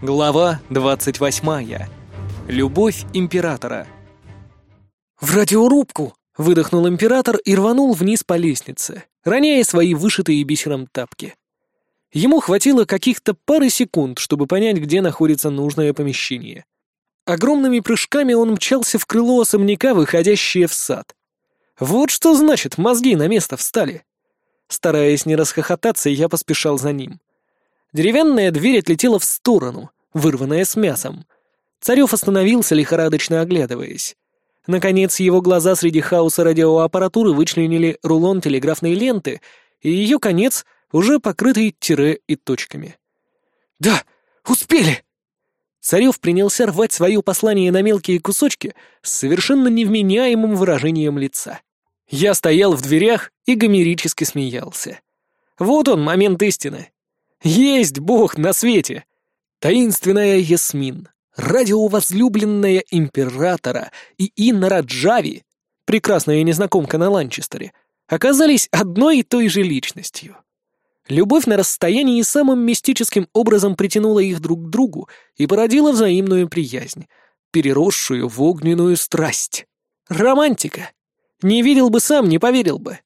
Глава 28. Любовь императора. «В радиорубку!» — выдохнул император и рванул вниз по лестнице, роняя свои вышитые бисером тапки. Ему хватило каких-то пары секунд, чтобы понять, где находится нужное помещение. Огромными прыжками он мчался в крыло особняка, выходящее в сад. Вот что значит, мозги на место встали. Стараясь не расхохотаться, я поспешал за ним. Деревянная дверь отлетела в сторону, вырванная с мясом. Царев остановился, лихорадочно оглядываясь. Наконец, его глаза среди хаоса радиоаппаратуры вычленили рулон телеграфной ленты, и ее конец уже покрытый тире и точками. «Да, успели!» Царев принялся рвать свое послание на мелкие кусочки с совершенно невменяемым выражением лица. Я стоял в дверях и гомерически смеялся. Вот он, момент истины. Есть Бог на свете! Таинственная Ясмин, радиовозлюбленная императора и Инна Раджави, прекрасная незнакомка на Ланчестере, оказались одной и той же личностью. Любовь на расстоянии самым мистическим образом притянула их друг к другу и породила взаимную приязнь, переросшую в огненную страсть. Романтика! Не видел бы сам, не поверил бы.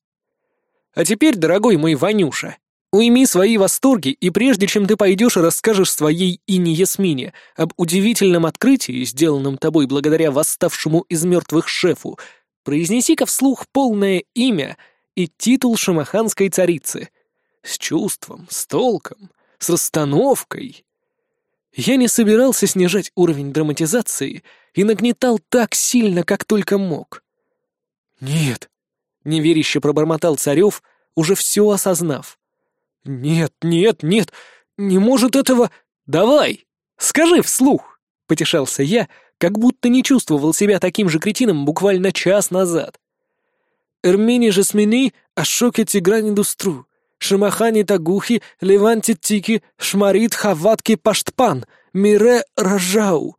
А теперь, дорогой мой Ванюша, Уйми свои восторги, и прежде чем ты пойдешь и расскажешь своей Ине Ясмине об удивительном открытии, сделанном тобой благодаря восставшему из мертвых шефу, произнеси-ка вслух полное имя и титул шамаханской царицы. С чувством, с толком, с расстановкой. Я не собирался снижать уровень драматизации и нагнетал так сильно, как только мог. «Нет», — неверяще пробормотал Царев, уже все осознав. «Нет, нет, нет, не может этого... Давай, скажи вслух!» — потешался я, как будто не чувствовал себя таким же кретином буквально час назад. «Эрмини жасмини, ашоке тиграни дустру, шамахани тагухи, леванти тики, шмарит хаватки паштпан, мире ражау».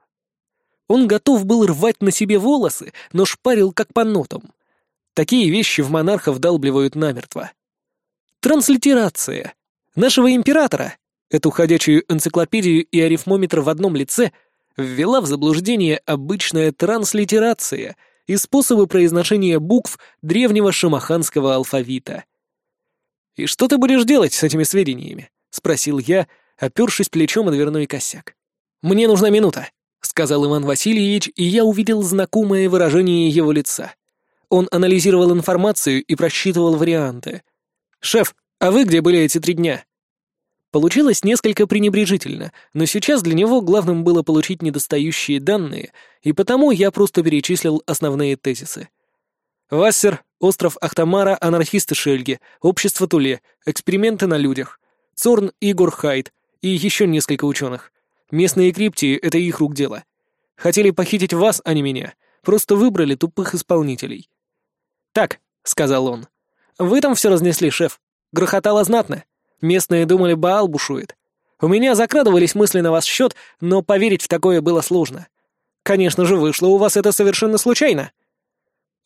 Он готов был рвать на себе волосы, но шпарил как по нотам. Такие вещи в монархов долбливают намертво. Транслитерация. Нашего императора, эту ходячую энциклопедию и арифмометр в одном лице, ввела в заблуждение обычная транслитерация и способы произношения букв древнего шамаханского алфавита. «И что ты будешь делать с этими сведениями?» — спросил я, опершись плечом о дверной косяк. «Мне нужна минута», — сказал Иван Васильевич, и я увидел знакомое выражение его лица. Он анализировал информацию и просчитывал варианты — «Шеф, а вы где были эти три дня?» Получилось несколько пренебрежительно, но сейчас для него главным было получить недостающие данные, и потому я просто перечислил основные тезисы. Вассер, остров Ахтамара, анархисты Шельги, общество Туле, эксперименты на людях, Цорн Игор Хайт и еще несколько ученых. Местные криптии — это их рук дело. Хотели похитить вас, а не меня. Просто выбрали тупых исполнителей. «Так», — сказал он, вы там все разнесли, шеф. Грохотало знатно. Местные думали, Баал бушует. У меня закрадывались мысли на вас счет, но поверить в такое было сложно. Конечно же, вышло у вас это совершенно случайно.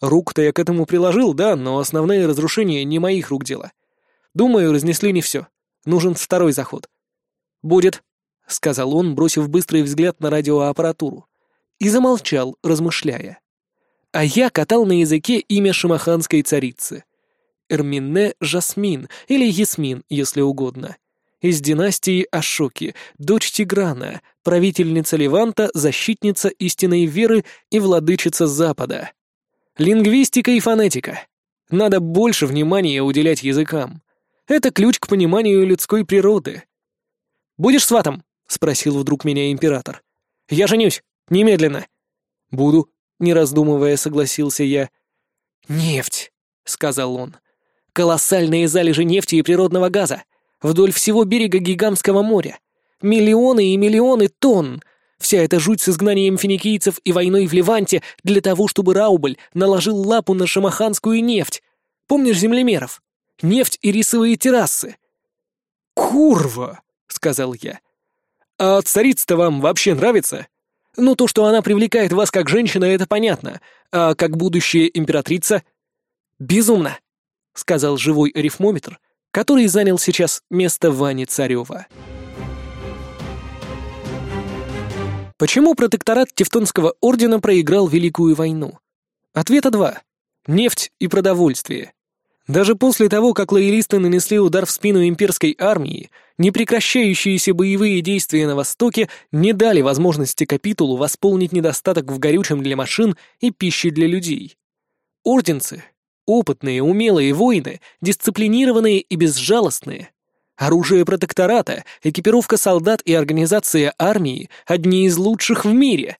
Рук-то я к этому приложил, да, но основные разрушения не моих рук дело. Думаю, разнесли не все. Нужен второй заход. «Будет», — сказал он, бросив быстрый взгляд на радиоаппаратуру. И замолчал, размышляя. А я катал на языке имя шамаханской царицы — Эрмине Жасмин, или Ясмин, если угодно. Из династии Ашоки, дочь Тиграна, правительница Леванта, защитница истинной веры и владычица Запада. Лингвистика и фонетика. Надо больше внимания уделять языкам. Это ключ к пониманию людской природы. «Будешь сватом?» — спросил вдруг меня император. «Я женюсь. Немедленно». «Буду», — не раздумывая согласился я. «Нефть», — сказал он. Колоссальные залежи нефти и природного газа. Вдоль всего берега Гигамского моря. Миллионы и миллионы тонн. Вся эта жуть с изгнанием финикийцев и войной в Ливанте для того, чтобы Раубль наложил лапу на шамаханскую нефть. Помнишь землемеров? Нефть и рисовые террасы. «Курва!» — сказал я. «А царица-то вам вообще нравится?» «Ну, то, что она привлекает вас как женщина, это понятно. А как будущая императрица?» «Безумно!» — сказал живой арифмометр, который занял сейчас место Вани Царева. Почему протекторат Тевтонского ордена проиграл Великую войну? Ответа два. Нефть и продовольствие. Даже после того, как лоялисты нанесли удар в спину имперской армии, непрекращающиеся боевые действия на Востоке не дали возможности капитулу восполнить недостаток в горючем для машин и пищи для людей. Орденцы — опытные, умелые воины, дисциплинированные и безжалостные. Оружие протектората, экипировка солдат и организация армии — одни из лучших в мире.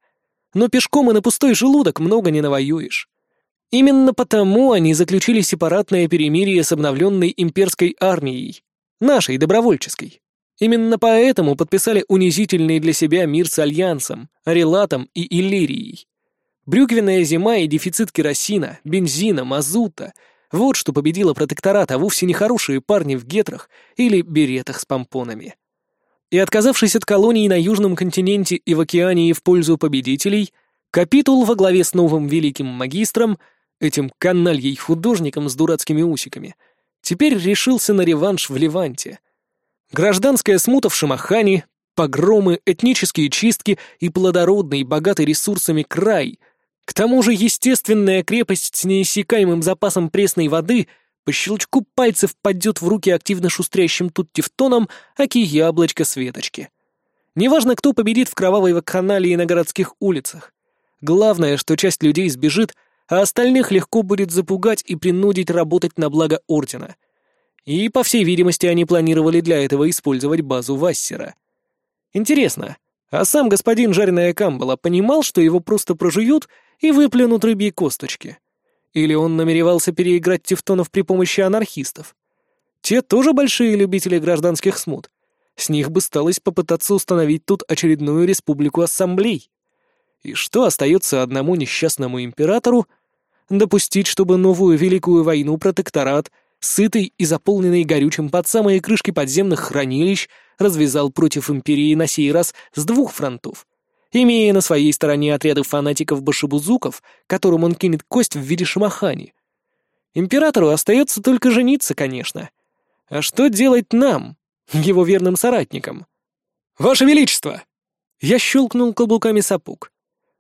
Но пешком и на пустой желудок много не навоюешь. Именно потому они заключили сепаратное перемирие с обновленной имперской армией, нашей добровольческой. Именно поэтому подписали унизительный для себя мир с Альянсом, Арелатом и Иллирией. Брюквенная зима и дефицит керосина, бензина, мазута — вот что победило протекторат, а вовсе не хорошие парни в гетрах или беретах с помпонами. И отказавшись от колоний на Южном континенте и в океании в пользу победителей, капитул во главе с новым великим магистром — этим канальей художником с дурацкими усиками, теперь решился на реванш в Леванте. Гражданская смута в Шамахане, погромы, этнические чистки и плодородный, богатый ресурсами край. К тому же естественная крепость с неиссякаемым запасом пресной воды по щелчку пальцев падет в руки активно шустрящим тут тевтоном, аки яблочко светочки. Неважно, кто победит в кровавой вакханалии на городских улицах. Главное, что часть людей сбежит — а остальных легко будет запугать и принудить работать на благо Ордена. И, по всей видимости, они планировали для этого использовать базу Вассера. Интересно, а сам господин Жареная Камбала понимал, что его просто прожуют и выплюнут рыбьи косточки? Или он намеревался переиграть тевтонов при помощи анархистов? Те тоже большие любители гражданских смут. С них бы сталось попытаться установить тут очередную республику ассамблей. И что остается одному несчастному императору, допустить, чтобы новую Великую войну протекторат, сытый и заполненный горючим под самые крышки подземных хранилищ, развязал против империи на сей раз с двух фронтов, имея на своей стороне отряды фанатиков-башибузуков, которым он кинет кость в виде шамахани. Императору остается только жениться, конечно. А что делать нам, его верным соратникам? «Ваше Величество!» Я щелкнул каблуками сапог.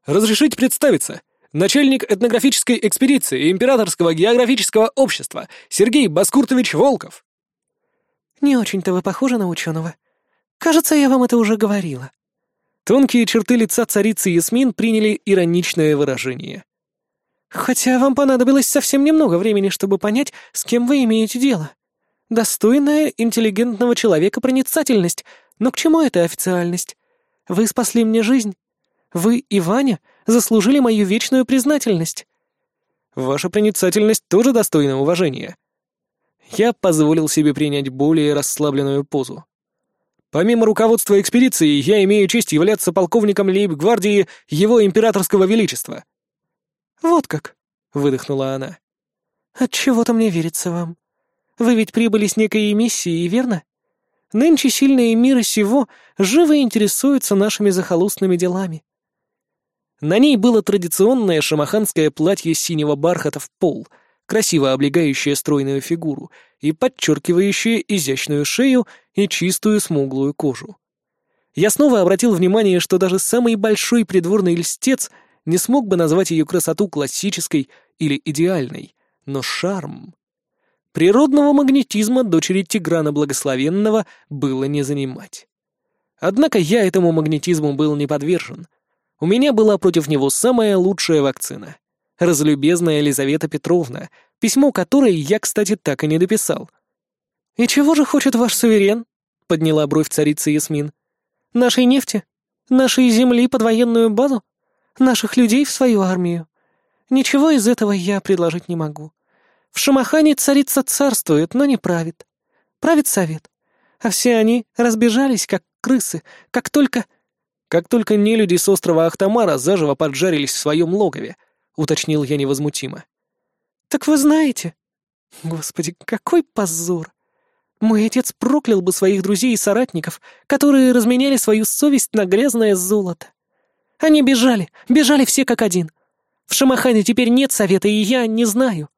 «Разрешите представиться? начальник этнографической экспедиции Императорского географического общества Сергей Баскуртович Волков». «Не очень-то вы похожи на ученого. Кажется, я вам это уже говорила». Тонкие черты лица царицы Ясмин приняли ироничное выражение. «Хотя вам понадобилось совсем немного времени, чтобы понять, с кем вы имеете дело. Достойная интеллигентного человека проницательность, но к чему эта официальность? Вы спасли мне жизнь. Вы и Ваня заслужили мою вечную признательность». «Ваша проницательность тоже достойна уважения». Я позволил себе принять более расслабленную позу. Помимо руководства экспедицией, я имею честь являться полковником лейб-гвардии Его Императорского Величества. «Вот как», — выдохнула она. «Отчего-то мне верится вам. Вы ведь прибыли с некой миссией, верно? Нынче сильные миры сего живо интересуются нашими захолустными делами. На ней было традиционное шамаханское платье синего бархата в пол, красиво облегающее стройную фигуру и подчеркивающее изящную шею и чистую смуглую кожу. Я снова обратил внимание, что даже самый большой придворный льстец не смог бы назвать ее красоту классической или идеальной, но шарм... Природного магнетизма дочери Тиграна Благословенного было не занимать. Однако я этому магнетизму был не подвержен — у меня была против него самая лучшая вакцина. Разлюбезная Елизавета Петровна, письмо которой я, кстати, так и не дописал. «И чего же хочет ваш суверен?» — подняла бровь царица Ясмин. «Нашей нефти? Нашей земли под военную базу? Наших людей в свою армию? Ничего из этого я предложить не могу. В Шамахане царица царствует, но не правит. Правит совет. А все они разбежались, как крысы, как только как только нелюди с острова Ахтамара заживо поджарились в своем логове, уточнил я невозмутимо. «Так вы знаете? Господи, какой позор! Мой отец проклял бы своих друзей и соратников, которые разменяли свою совесть на грязное золото. Они бежали, бежали все как один. В Шамахане теперь нет совета, и я не знаю».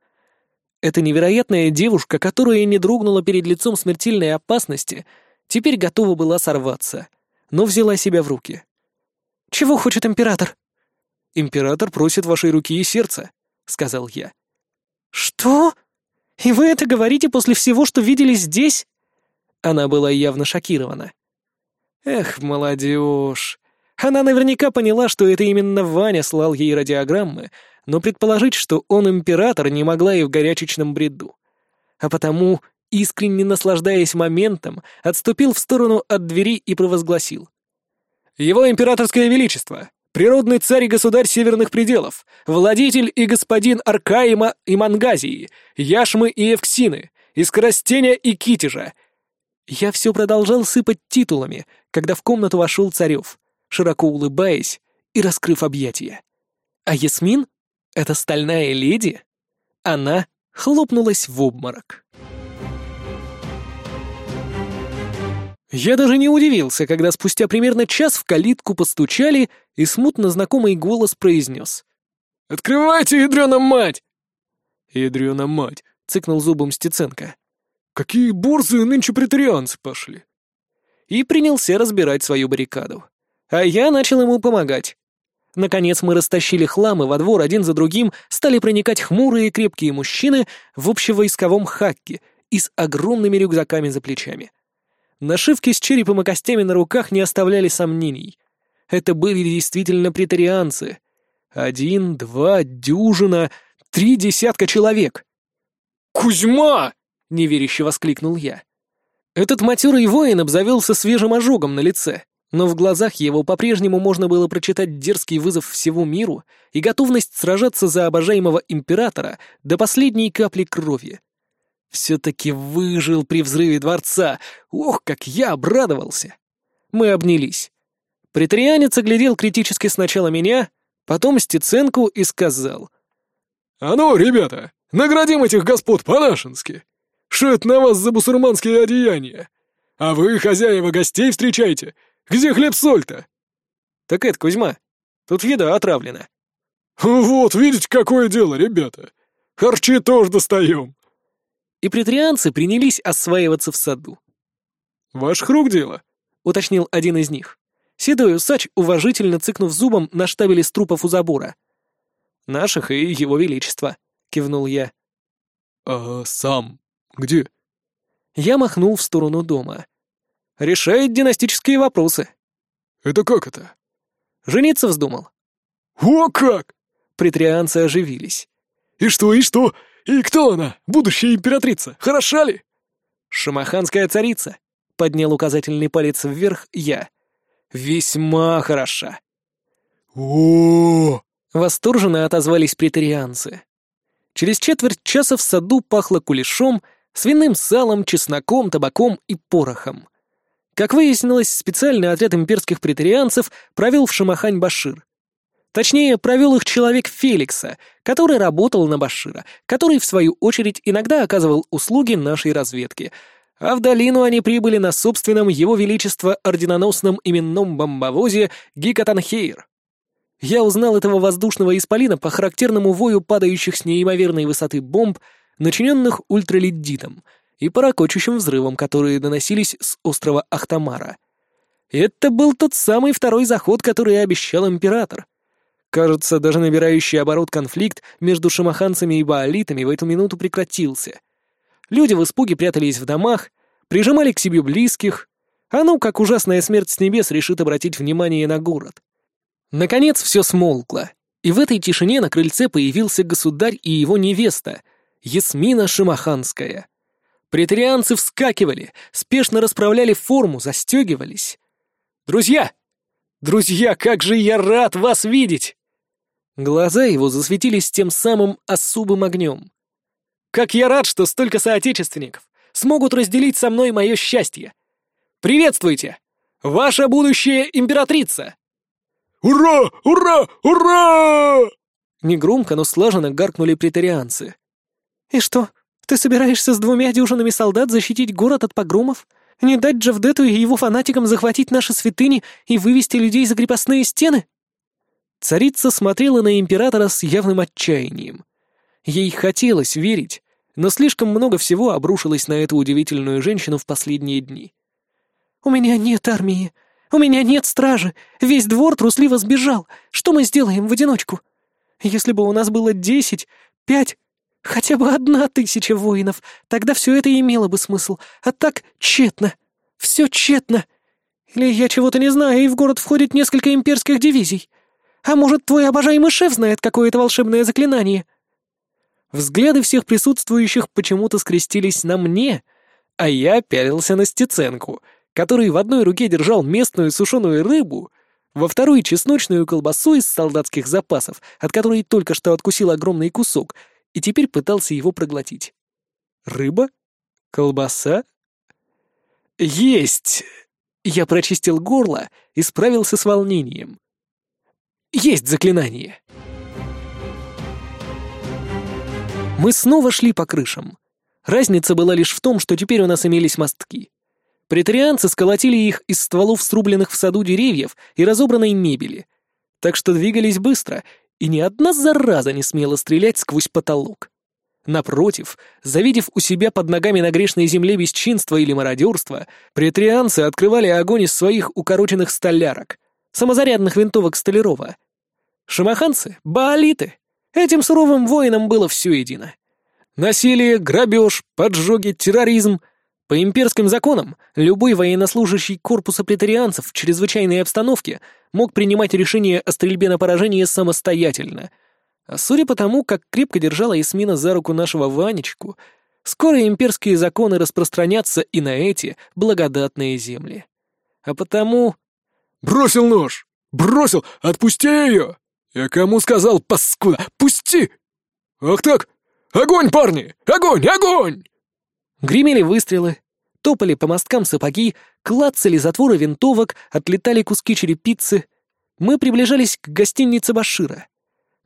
Эта невероятная девушка, которая не дрогнула перед лицом смертельной опасности, теперь готова была сорваться — но взяла себя в руки. Чего хочет император?» «Император просит вашей руки и сердца», — сказал я. «Что? И вы это говорите после всего, что видели здесь?» Она была явно шокирована. «Эх, молодежь. Она наверняка поняла, что это именно Ваня слал ей радиограммы, но предположить, что он император, не могла и в горячечном бреду. А потому, искренне наслаждаясь моментом, отступил в сторону от двери и провозгласил. «Его императорское величество, природный царь и государь северных пределов, владетель и господин Аркаима и Мангазии, Яшмы и Евксины, Искоростеня и Китежа». Я все продолжал сыпать титулами, когда в комнату вошел Царев, широко улыбаясь и раскрыв объятия. А Ясмин, эта стальная леди, она хлопнулась в обморок. Я даже не удивился, когда спустя примерно час в калитку постучали, и смутно знакомый голос произнес. «Открывайте, ядрёна мать!» «Ядрёна мать!» — цыкнул зубом Стеценко. «Какие борзые нынче претарианцы пошли!» И принялся разбирать свою баррикаду. А я начал ему помогать. Наконец мы растащили хлам, и во двор один за другим стали проникать хмурые крепкие мужчины в общевойсковом хакке и с огромными рюкзаками за плечами. Нашивки с черепом и костями на руках не оставляли сомнений. Это были действительно претарианцы. Один, два, дюжина, три десятка человек. «Кузьма!» — неверяще воскликнул я. Этот матерый воин обзавелся свежим ожогом на лице но в глазах его по-прежнему можно было прочитать дерзкий вызов всему миру и готовность сражаться за обожаемого императора до последней капли крови. Все-таки выжил при взрыве дворца. Ох, как я обрадовался! Мы обнялись. Притарианец оглядел критически сначала меня, потом Стеценку и сказал. «А ну, ребята, наградим этих господ по-нашенски! Что это на вас за бусурманские одеяния? А вы, хозяева, гостей встречайте, где хлеб-соль-то?» «Так это, Кузьма, тут еда отравлена». «Вот, видите, какое дело, ребята. Харчи тоже достаем». И притрианцы принялись осваиваться в саду. «Ваш рук дело», — уточнил один из них. Седой усач, уважительно цыкнув зубом на штабеле трупов у забора. «Наших и его величества», — кивнул я. «А сам где?» Я махнул в сторону дома. Решает династические вопросы. Это как это? Жениться вздумал. О как! Притрианцы оживились. И что, и что? И кто она? Будущая императрица? Хороша ли? Шамаханская царица. Поднял указательный палец вверх я. Весьма хороша. О! Восторженно отозвались претарианцы. Через четверть часа в саду пахло кулешом, свиным салом, чесноком, табаком и порохом. Как выяснилось, специальный отряд имперских претарианцев провел в Шамахань Башир. Точнее, провел их человек Феликса, который работал на Башира, который, в свою очередь, иногда оказывал услуги нашей разведке. А в долину они прибыли на собственном его величество орденоносном именном бомбовозе Гикатанхейр. Я узнал этого воздушного исполина по характерному вою падающих с неимоверной высоты бомб, начиненных ультраледдитом — и по ракочущим взрывам, которые доносились с острова Ахтамара. Это был тот самый второй заход, который обещал император. Кажется, даже набирающий оборот конфликт между шамаханцами и баалитами в эту минуту прекратился. Люди в испуге прятались в домах, прижимали к себе близких, а ну, как ужасная смерть с небес решит обратить внимание на город. Наконец все смолкло, и в этой тишине на крыльце появился государь и его невеста, Ясмина Шамаханская. Претарианцы вскакивали, спешно расправляли форму, застегивались. «Друзья! Друзья, как же я рад вас видеть!» Глаза его засветились тем самым особым огнем. «Как я рад, что столько соотечественников смогут разделить со мной мое счастье! Приветствуйте! Ваша будущая императрица!» «Ура! Ура! Ура!» Негромко, но слаженно гаркнули претарианцы. «И что, ты собираешься с двумя дюжинами солдат защитить город от погромов? Не дать Джавдету и его фанатикам захватить наши святыни и вывести людей за крепостные стены?» Царица смотрела на императора с явным отчаянием. Ей хотелось верить, но слишком много всего обрушилось на эту удивительную женщину в последние дни. «У меня нет армии. У меня нет стражи. Весь двор трусливо сбежал. Что мы сделаем в одиночку? Если бы у нас было десять, пять, хотя бы одна тысяча воинов, тогда все это имело бы смысл. А так тщетно. Все тщетно. Или я чего-то не знаю, и в город входит несколько имперских дивизий. А может, твой обожаемый шеф знает какое-то волшебное заклинание?» Взгляды всех присутствующих почему-то скрестились на мне, а я пялился на Стеценку, который в одной руке держал местную сушеную рыбу, во второй — чесночную колбасу из солдатских запасов, от которой только что откусил огромный кусок, и теперь пытался его проглотить. Рыба? Колбаса? Есть! Я прочистил горло и справился с волнением. Есть заклинание! Мы снова шли по крышам. Разница была лишь в том, что теперь у нас имелись мостки. Претарианцы сколотили их из стволов срубленных в саду деревьев и разобранной мебели. Так что двигались быстро, и ни одна зараза не смела стрелять сквозь потолок. Напротив, завидев у себя под ногами на грешной земле бесчинство или мародерство, претарианцы открывали огонь из своих укороченных столярок, самозарядных винтовок Столярова. Шамаханцы — баолиты, Этим суровым воинам было все едино. Насилие, грабеж, поджоги, терроризм. По имперским законам, любой военнослужащий корпуса претарианцев в чрезвычайной обстановке мог принимать решение о стрельбе на поражение самостоятельно. А судя по тому, как крепко держала Эсмина за руку нашего Ванечку, скоро имперские законы распространятся и на эти благодатные земли. А потому... «Бросил нож! Бросил! Отпусти ее!» «Я кому сказал, паскуда? Пусти!» «Ах так! Огонь, парни! Огонь! Огонь!» Гремели выстрелы, топали по мосткам сапоги, клацали затворы винтовок, отлетали куски черепицы. Мы приближались к гостинице Башира.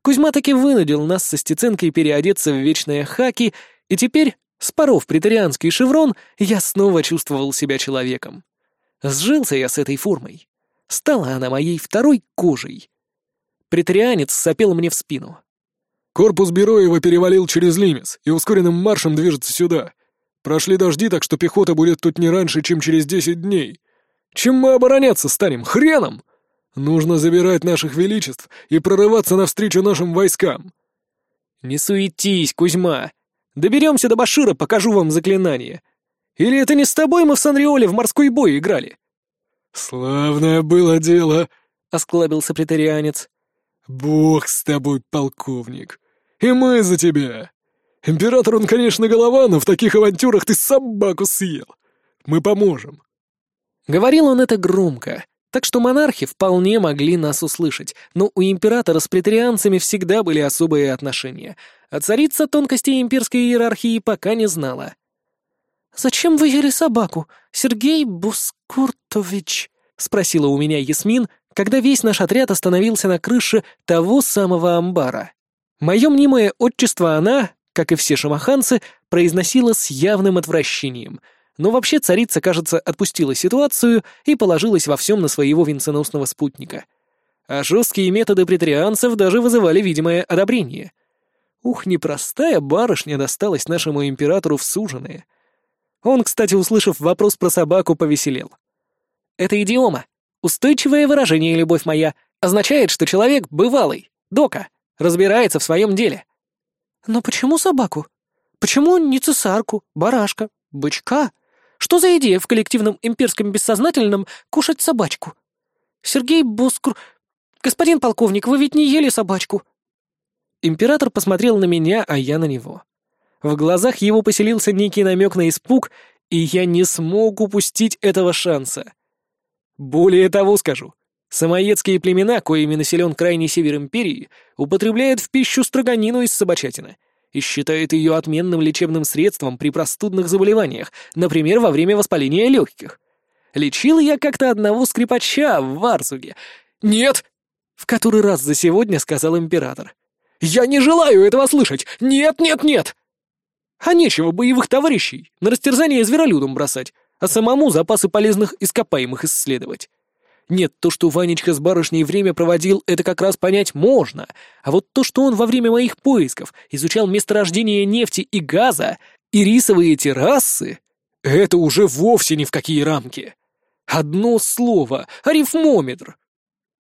Кузьма таки вынудил нас со Стеценкой переодеться в вечные хаки, и теперь, споров претарианский шеврон, я снова чувствовал себя человеком. Сжился я с этой формой. Стала она моей второй кожей. Притарианец сопел мне в спину. «Корпус Бероева перевалил через Лимес и ускоренным маршем движется сюда. Прошли дожди, так что пехота будет тут не раньше, чем через десять дней. Чем мы обороняться станем? Хреном! Нужно забирать наших величеств и прорываться навстречу нашим войскам». «Не суетись, Кузьма. Доберемся до Башира, покажу вам заклинание. Или это не с тобой мы в Санриоле в морской бой играли?» «Славное было дело», — осклабился претарианец. «Бог с тобой, полковник! И мы за тебя! Император он, конечно, голова, но в таких авантюрах ты собаку съел! Мы поможем!» Говорил он это громко, так что монархи вполне могли нас услышать, но у императора с претарианцами всегда были особые отношения, а царица тонкостей имперской иерархии пока не знала. «Зачем вы ели собаку, Сергей Бускуртович?» — спросила у меня Ясмин, когда весь наш отряд остановился на крыше того самого амбара. Мое мнимое отчество она, как и все шамаханцы, произносила с явным отвращением, но вообще царица, кажется, отпустила ситуацию и положилась во всем на своего венценосного спутника. А жесткие методы претарианцев даже вызывали видимое одобрение. Ух, непростая барышня досталась нашему императору в суженые. Он, кстати, услышав вопрос про собаку, повеселел. «Это идиома. Устойчивое выражение, любовь моя, означает, что человек бывалый, дока, разбирается в своем деле. Но почему собаку? Почему не цесарку, барашка, бычка? Что за идея в коллективном имперском бессознательном кушать собачку? Сергей Боскур... Господин полковник, вы ведь не ели собачку. Император посмотрел на меня, а я на него. В глазах его поселился некий намек на испуг, и я не смог упустить этого шанса. Более того скажу. Самоедские племена, коими населен крайний север империи, употребляют в пищу строганину из собачатины и считают ее отменным лечебным средством при простудных заболеваниях, например, во время воспаления легких. Лечил я как-то одного скрипача в Варзуге. «Нет!» — в который раз за сегодня сказал император. «Я не желаю этого слышать! Нет, нет, нет!» А нечего боевых товарищей на растерзание зверолюдом бросать а самому запасы полезных ископаемых исследовать. Нет, то, что Ванечка с барышней время проводил, это как раз понять можно, а вот то, что он во время моих поисков изучал месторождение нефти и газа и рисовые террасы, это уже вовсе ни в какие рамки. Одно слово — арифмометр.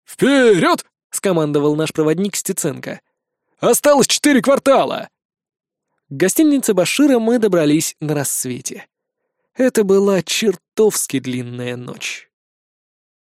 «Вперед!» — скомандовал наш проводник Стеценко. «Осталось четыре квартала!» К гостинице Башира мы добрались на рассвете. Это была чертовски длинная ночь.